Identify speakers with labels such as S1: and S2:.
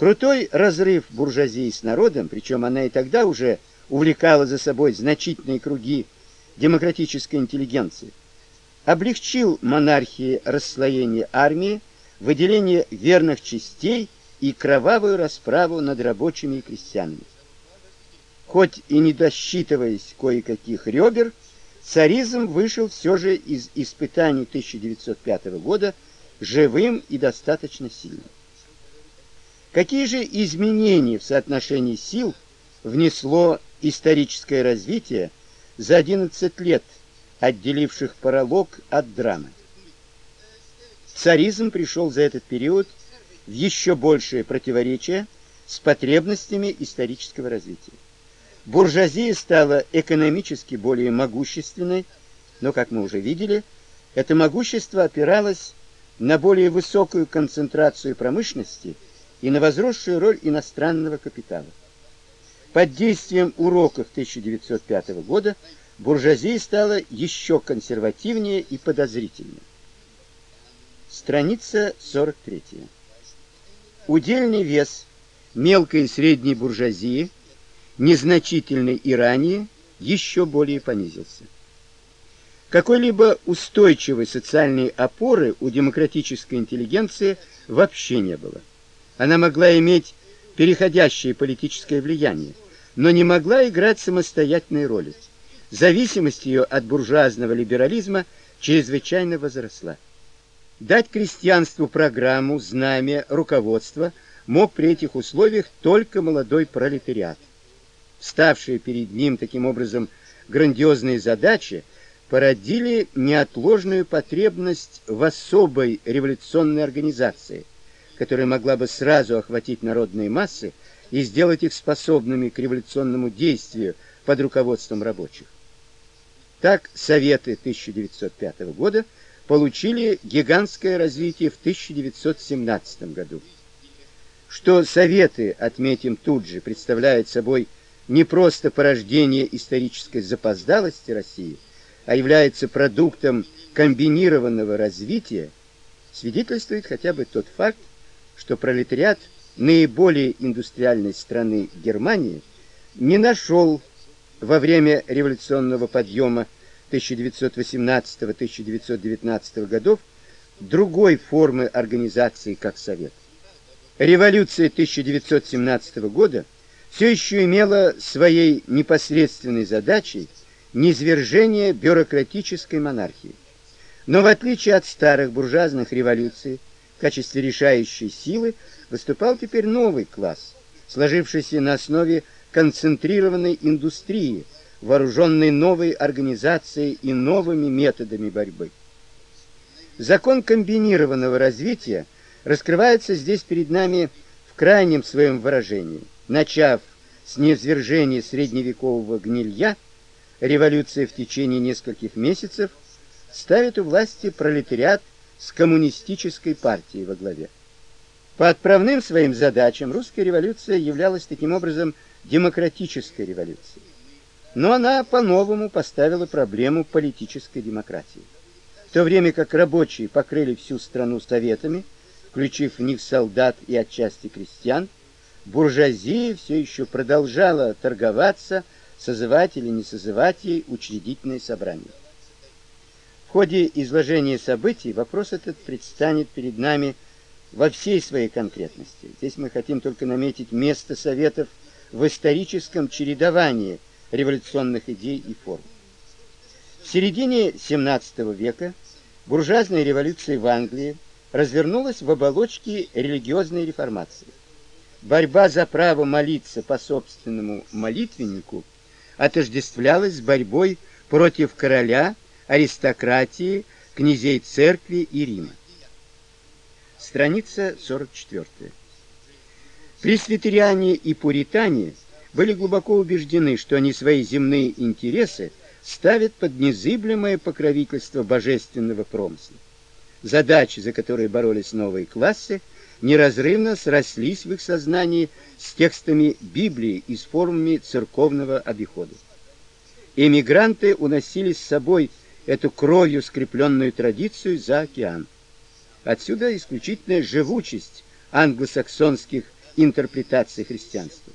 S1: Крутой разрыв буржуазии с народом, причем она и тогда уже увлекала за собой значительные круги демократической интеллигенции, облегчил монархии расслоение армии, выделение верных частей и кровавую расправу над рабочими и крестьянами. Хоть и не досчитываясь кое-каких ребер, царизм вышел все же из испытаний 1905 года живым и достаточно сильным. Какие же изменения в соотношении сил внесло историческое развитие за 11 лет, отделивших паралог от драмы? Царизм пришел за этот период в еще большее противоречие с потребностями исторического развития. Буржуазия стала экономически более могущественной, но, как мы уже видели, это могущество опиралось на более высокую концентрацию промышленности – и на возросшую роль иностранного капитала. Под действием уроков 1905 года буржуазия стала еще консервативнее и подозрительнее. Страница 43. Удельный вес мелкой и средней буржуазии, незначительный и ранее, еще более понизился. Какой-либо устойчивой социальной опоры у демократической интеллигенции вообще не было. Она могла иметь переходящее политическое влияние, но не могла играть самостоятельной роли. Зависимость ее от буржуазного либерализма чрезвычайно возросла. Дать крестьянству программу, знамя, руководство мог при этих условиях только молодой пролетариат. Ставшие перед ним таким образом грандиозные задачи породили неотложную потребность в особой революционной организации, которая могла бы сразу охватить народные массы и сделать их способными к революционному действию под руководством рабочих. Так Советы 1905 года получили гигантское развитие в 1917 году. Что Советы, отметим тут же, представляют собой не просто порождение исторической запоздалости России, а является продуктом комбинированного развития, свидетельствует хотя бы тот факт, что пролетариат наиболее индустриальной страны Германии не нашел во время революционного подъема 1918-1919 годов другой формы организации, как Совет. Революция 1917 года все еще имела своей непосредственной задачей низвержение бюрократической монархии. Но в отличие от старых буржуазных революций, в качестве решающей силы выступал теперь новый класс, сложившийся на основе концентрированной индустрии, вооруженной новой организацией и новыми методами борьбы. Закон комбинированного развития раскрывается здесь перед нами в крайнем своем выражении. Начав с низвержения средневекового гнилья, революция в течение нескольких месяцев ставит у власти пролетариат с коммунистической партией во главе. По отправным своим задачам русская революция являлась таким образом демократической революцией. Но она по-новому поставила проблему политической демократии. В то время как рабочие покрыли всю страну советами, включив в них солдат и отчасти крестьян, буржуазия все еще продолжала торговаться, созывать или не созывать ей учредительные собрания. В ходе изложения событий вопрос этот предстанет перед нами во всей своей конкретности. Здесь мы хотим только наметить место советов в историческом чередовании революционных идей и форм. В середине XVII века буржуазная революция в Англии развернулась в оболочке религиозной реформации. Борьба за право молиться по собственному молитвеннику отождествлялась с борьбой против короля аристократии, князей церкви и Рима. Страница 44. Пресвитериане и пуритане были глубоко убеждены, что они свои земные интересы ставят под незыблемое покровительство божественного промысла. Задачи, за которые боролись новые классы, неразрывно срослись в их сознании с текстами Библии и с формами церковного обихода. Эмигранты уносили с собой эту кровью скрепленную традицию за океан. Отсюда исключительная живучесть англосаксонских интерпретации христианства.